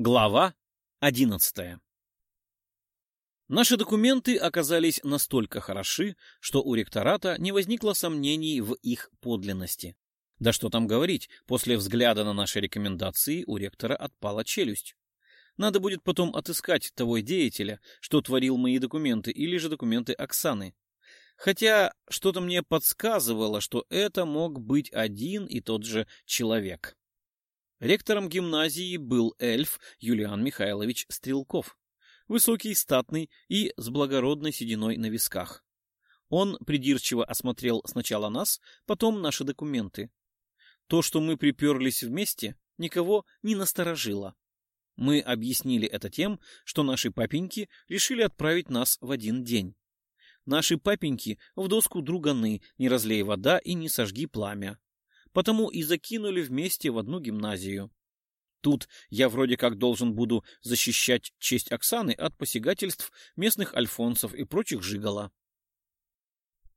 Глава одиннадцатая Наши документы оказались настолько хороши, что у ректората не возникло сомнений в их подлинности. Да что там говорить, после взгляда на наши рекомендации у ректора отпала челюсть. Надо будет потом отыскать того деятеля, что творил мои документы, или же документы Оксаны. Хотя что-то мне подсказывало, что это мог быть один и тот же человек. Ректором гимназии был эльф Юлиан Михайлович Стрелков, высокий, статный и с благородной сединой на висках. Он придирчиво осмотрел сначала нас, потом наши документы. То, что мы приперлись вместе, никого не насторожило. Мы объяснили это тем, что наши папеньки решили отправить нас в один день. Наши папеньки в доску друганы, не разлей вода и не сожги пламя потому и закинули вместе в одну гимназию. Тут я вроде как должен буду защищать честь Оксаны от посягательств местных альфонсов и прочих жигала.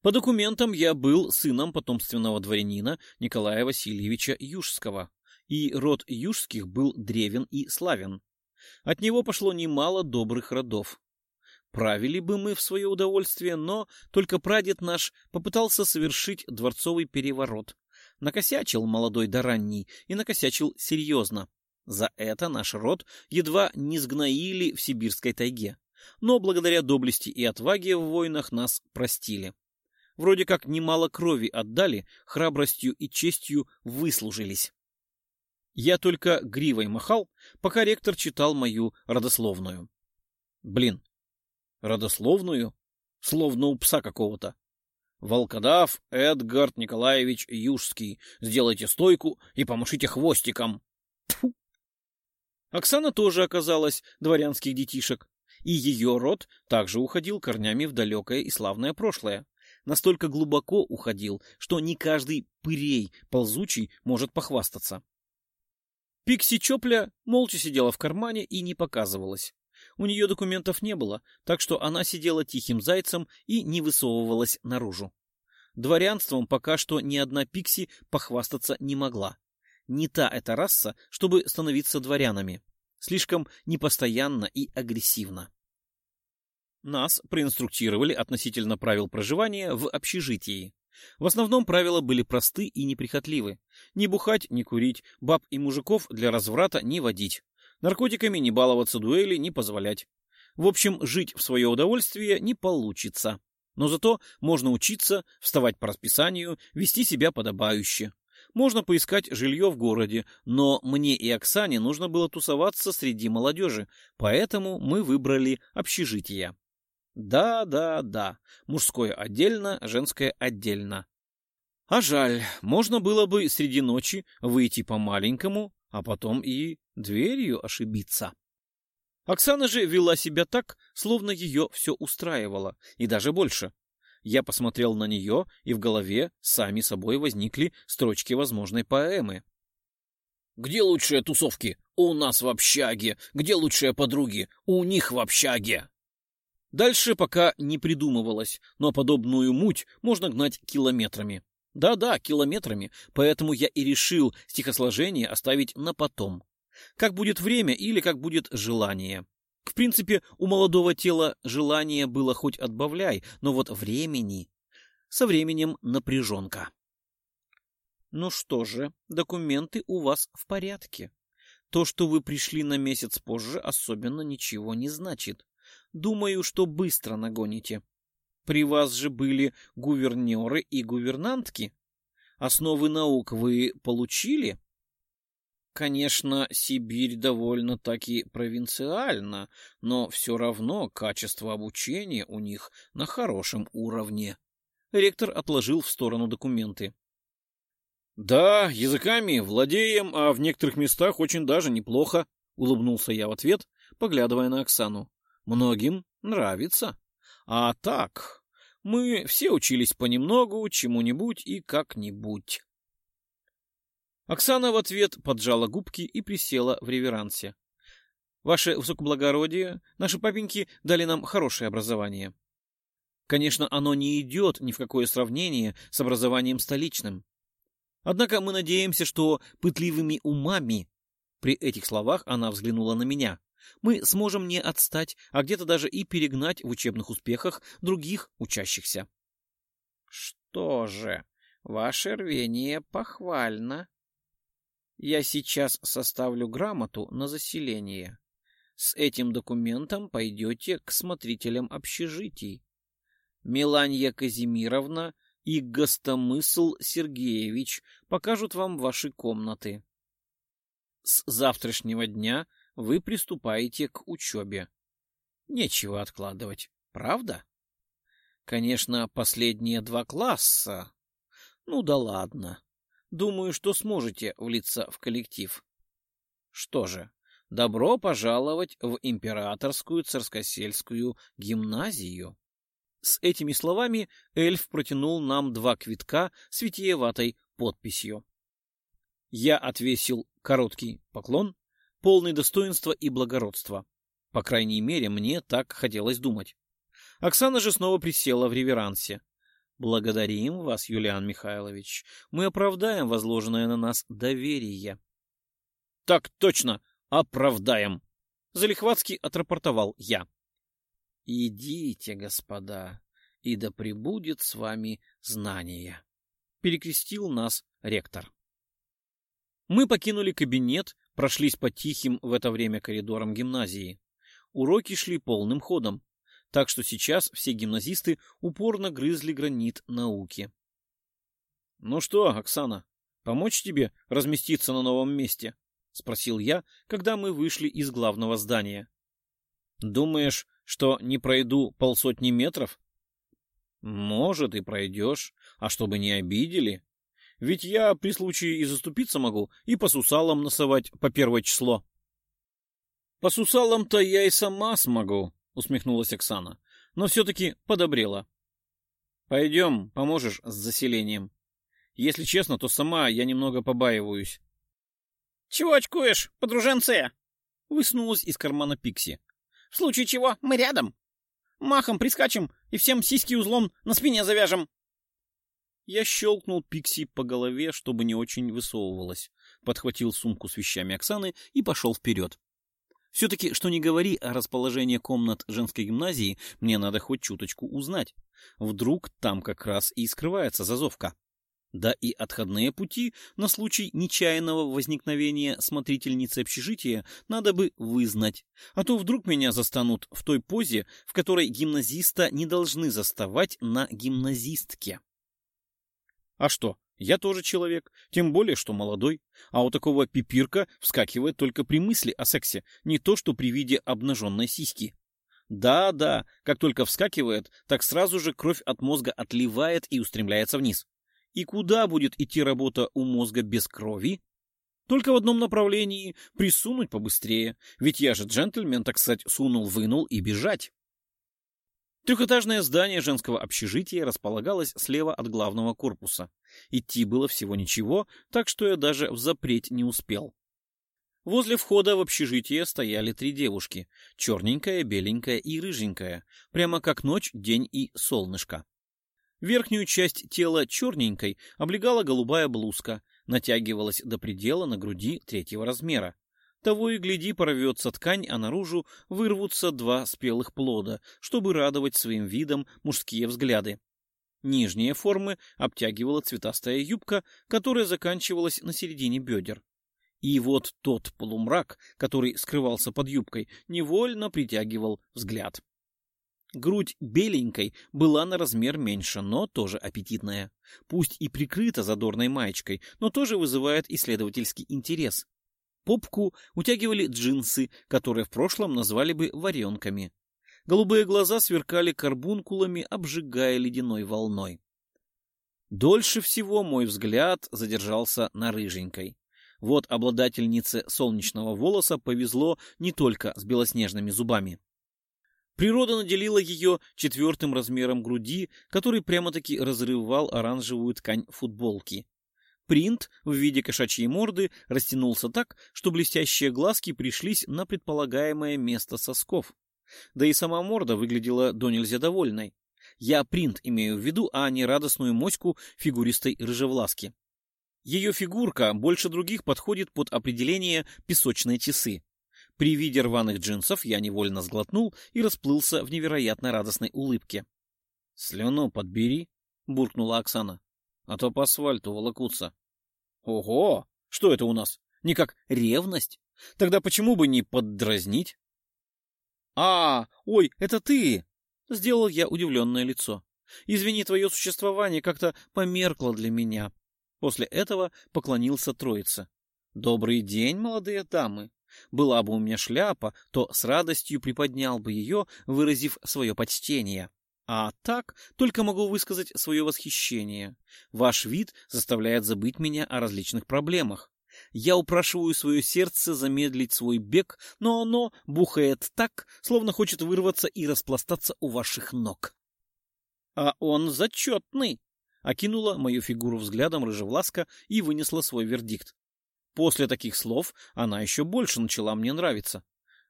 По документам я был сыном потомственного дворянина Николая Васильевича Южского, и род Южских был древен и славен. От него пошло немало добрых родов. Правили бы мы в свое удовольствие, но только прадед наш попытался совершить дворцовый переворот, Накосячил молодой да ранний и накосячил серьезно. За это наш род едва не сгноили в сибирской тайге. Но благодаря доблести и отваге в войнах нас простили. Вроде как немало крови отдали, храбростью и честью выслужились. Я только гривой махал, пока ректор читал мою родословную. Блин, родословную? Словно у пса какого-то. Волкодав Эдгард Николаевич Южский. Сделайте стойку и помашите хвостиком. Тьфу. Оксана тоже оказалась дворянских детишек, и ее род также уходил корнями в далекое и славное прошлое. Настолько глубоко уходил, что не каждый пырей ползучий может похвастаться. Пикси Чопля молча сидела в кармане и не показывалась. У нее документов не было, так что она сидела тихим зайцем и не высовывалась наружу. Дворянством пока что ни одна пикси похвастаться не могла. Не та эта раса, чтобы становиться дворянами. Слишком непостоянно и агрессивно. Нас проинструктировали относительно правил проживания в общежитии. В основном правила были просты и неприхотливы. Не бухать, не курить, баб и мужиков для разврата не водить. Наркотиками не баловаться, дуэли не позволять. В общем, жить в свое удовольствие не получится. Но зато можно учиться, вставать по расписанию, вести себя подобающе. Можно поискать жилье в городе, но мне и Оксане нужно было тусоваться среди молодежи, поэтому мы выбрали общежитие. Да, да, да, мужское отдельно, женское отдельно. А жаль, можно было бы среди ночи выйти по-маленькому, а потом и дверью ошибиться. Оксана же вела себя так, словно ее все устраивало, и даже больше. Я посмотрел на нее, и в голове сами собой возникли строчки возможной поэмы. «Где лучшие тусовки? У нас в общаге. Где лучшие подруги? У них в общаге». Дальше пока не придумывалось, но подобную муть можно гнать километрами. Да-да, километрами, поэтому я и решил стихосложение оставить на потом. Как будет время или как будет желание. В принципе, у молодого тела желание было хоть отбавляй, но вот времени... Со временем напряженка. Ну что же, документы у вас в порядке. То, что вы пришли на месяц позже, особенно ничего не значит. Думаю, что быстро нагоните. При вас же были гувернеры и гувернантки. Основы наук вы получили? Конечно, Сибирь довольно-таки провинциальна, но все равно качество обучения у них на хорошем уровне. Ректор отложил в сторону документы. «Да, языками владеем, а в некоторых местах очень даже неплохо», — улыбнулся я в ответ, поглядывая на Оксану. «Многим нравится. А так, мы все учились понемногу, чему-нибудь и как-нибудь». Оксана в ответ поджала губки и присела в реверансе. Ваше высокоблагородие, наши папеньки дали нам хорошее образование. Конечно, оно не идет ни в какое сравнение с образованием столичным. Однако мы надеемся, что пытливыми умами При этих словах она взглянула на меня. Мы сможем не отстать, а где-то даже и перегнать в учебных успехах других учащихся. Что же, ваше рвение похвально. Я сейчас составлю грамоту на заселение. С этим документом пойдете к смотрителям общежитий. Меланья Казимировна и Гостомысл Сергеевич покажут вам ваши комнаты. С завтрашнего дня вы приступаете к учебе. Нечего откладывать, правда? Конечно, последние два класса. Ну да ладно. Думаю, что сможете влиться в коллектив. Что же, добро пожаловать в Императорскую Царскосельскую гимназию. С этими словами эльф протянул нам два квитка с витиеватой подписью. Я отвесил короткий поклон, полный достоинства и благородства. По крайней мере, мне так хотелось думать. Оксана же снова присела в реверансе. «Благодарим вас, Юлиан Михайлович. Мы оправдаем возложенное на нас доверие». «Так точно, оправдаем!» Залихватский отрапортовал я. «Идите, господа, и да пребудет с вами знание», — перекрестил нас ректор. Мы покинули кабинет, прошлись по тихим в это время коридорам гимназии. Уроки шли полным ходом, так что сейчас все гимназисты упорно грызли гранит науки. — Ну что, Оксана, помочь тебе разместиться на новом месте? — спросил я, когда мы вышли из главного здания. — Думаешь, что не пройду полсотни метров? Может, и пройдешь, а чтобы не обидели. Ведь я при случае и заступиться могу, и по сусалам носовать по первое число. По сусалам-то я и сама смогу, усмехнулась Оксана, но все-таки подобрела. Пойдем, поможешь с заселением. Если честно, то сама я немного побаиваюсь. Чего очкуешь, подруженцы? Высунулась из кармана Пикси. В случае чего мы рядом. Махом прискачем и всем сиськи узлом на спине завяжем. Я щелкнул Пикси по голове, чтобы не очень высовывалась, подхватил сумку с вещами Оксаны и пошел вперед. Все-таки, что не говори о расположении комнат женской гимназии, мне надо хоть чуточку узнать. Вдруг там как раз и скрывается зазовка. Да и отходные пути на случай нечаянного возникновения смотрительницы общежития надо бы вызнать, а то вдруг меня застанут в той позе, в которой гимназиста не должны заставать на гимназистке. А что, я тоже человек, тем более, что молодой, а у такого пипирка вскакивает только при мысли о сексе, не то что при виде обнаженной сиськи. Да-да, как только вскакивает, так сразу же кровь от мозга отливает и устремляется вниз. И куда будет идти работа у мозга без крови? Только в одном направлении — присунуть побыстрее, ведь я же джентльмен, так сказать, сунул-вынул и бежать. Трехэтажное здание женского общежития располагалось слева от главного корпуса. Идти было всего ничего, так что я даже взапреть не успел. Возле входа в общежитие стояли три девушки — черненькая, беленькая и рыженькая, прямо как ночь, день и солнышко. Верхнюю часть тела черненькой облегала голубая блузка, натягивалась до предела на груди третьего размера. Того и гляди, порвется ткань, а наружу вырвутся два спелых плода, чтобы радовать своим видом мужские взгляды. Нижние формы обтягивала цветастая юбка, которая заканчивалась на середине бедер. И вот тот полумрак, который скрывался под юбкой, невольно притягивал взгляд. Грудь беленькой была на размер меньше, но тоже аппетитная. Пусть и прикрыта задорной маечкой, но тоже вызывает исследовательский интерес. Попку утягивали джинсы, которые в прошлом назвали бы варенками. Голубые глаза сверкали карбункулами, обжигая ледяной волной. Дольше всего мой взгляд задержался на рыженькой. Вот обладательнице солнечного волоса повезло не только с белоснежными зубами. Природа наделила ее четвертым размером груди, который прямо-таки разрывал оранжевую ткань футболки. Принт в виде кошачьей морды растянулся так, что блестящие глазки пришлись на предполагаемое место сосков. Да и сама морда выглядела до нельзя довольной. Я принт имею в виду, а не радостную моську фигуристой рыжевласки. Ее фигурка больше других подходит под определение «песочные часы». При виде рваных джинсов я невольно сглотнул и расплылся в невероятно радостной улыбке. — Слюну подбери, — буркнула Оксана, — а то по асфальту волокутся. — Ого! Что это у нас? Не как ревность? Тогда почему бы не поддразнить? — А, ой, это ты! — сделал я удивленное лицо. — Извини, твое существование как-то померкло для меня. После этого поклонился троице. — Добрый день, молодые дамы! Была бы у меня шляпа, то с радостью приподнял бы ее, выразив свое почтение. А так только могу высказать свое восхищение. Ваш вид заставляет забыть меня о различных проблемах. Я упрашиваю свое сердце замедлить свой бег, но оно бухает так, словно хочет вырваться и распластаться у ваших ног. — А он зачетный! — окинула мою фигуру взглядом рыжевласка и вынесла свой вердикт. После таких слов она еще больше начала мне нравиться.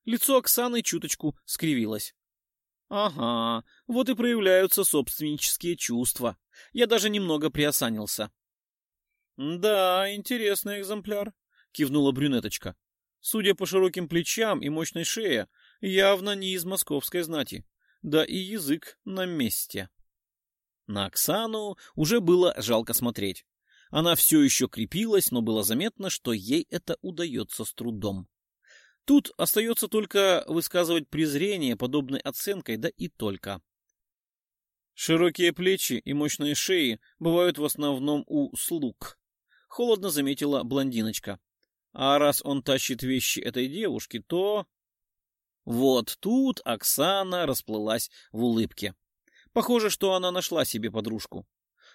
Лицо Оксаны чуточку скривилось. Ага, вот и проявляются собственнические чувства. Я даже немного приосанился. Да, интересный экземпляр, кивнула брюнеточка. Судя по широким плечам и мощной шее, явно не из московской знати. Да и язык на месте. На Оксану уже было жалко смотреть. Она все еще крепилась, но было заметно, что ей это удается с трудом. Тут остается только высказывать презрение подобной оценкой, да и только. Широкие плечи и мощные шеи бывают в основном у слуг, холодно заметила блондиночка. А раз он тащит вещи этой девушки, то... Вот тут Оксана расплылась в улыбке. Похоже, что она нашла себе подружку.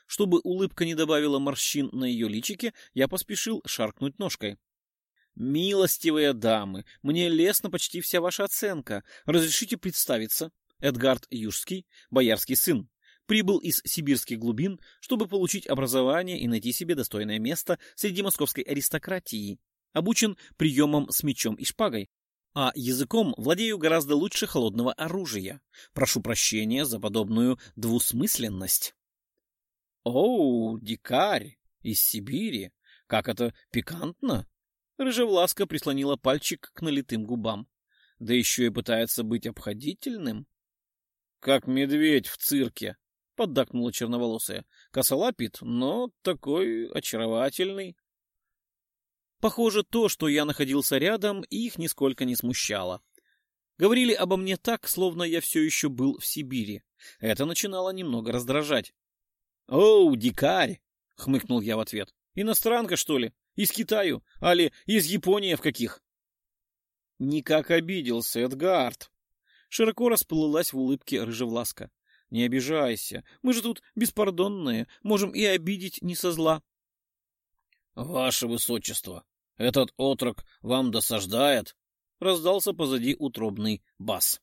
Чтобы улыбка не добавила морщин на ее личике, я поспешил шаркнуть ножкой. «Милостивые дамы, мне лестна почти вся ваша оценка. Разрешите представиться? Эдгард Южский, боярский сын, прибыл из сибирских глубин, чтобы получить образование и найти себе достойное место среди московской аристократии. Обучен приемам с мечом и шпагой, а языком владею гораздо лучше холодного оружия. Прошу прощения за подобную двусмысленность. «Оу, дикарь! Из Сибири! Как это пикантно!» Рыжевласка прислонила пальчик к налитым губам. Да еще и пытается быть обходительным. «Как медведь в цирке!» — поддакнула черноволосая. «Косолапит, но такой очаровательный». Похоже, то, что я находился рядом, их нисколько не смущало. Говорили обо мне так, словно я все еще был в Сибири. Это начинало немного раздражать. «Оу, дикарь!» — хмыкнул я в ответ. «Иностранка, что ли? Из Китаю? Али из Японии в каких?» Никак обиделся Эдгард. Широко расплылась в улыбке рыжевласка. «Не обижайся, мы же тут беспардонные, можем и обидеть не со зла». «Ваше высочество, этот отрок вам досаждает?» — раздался позади утробный бас.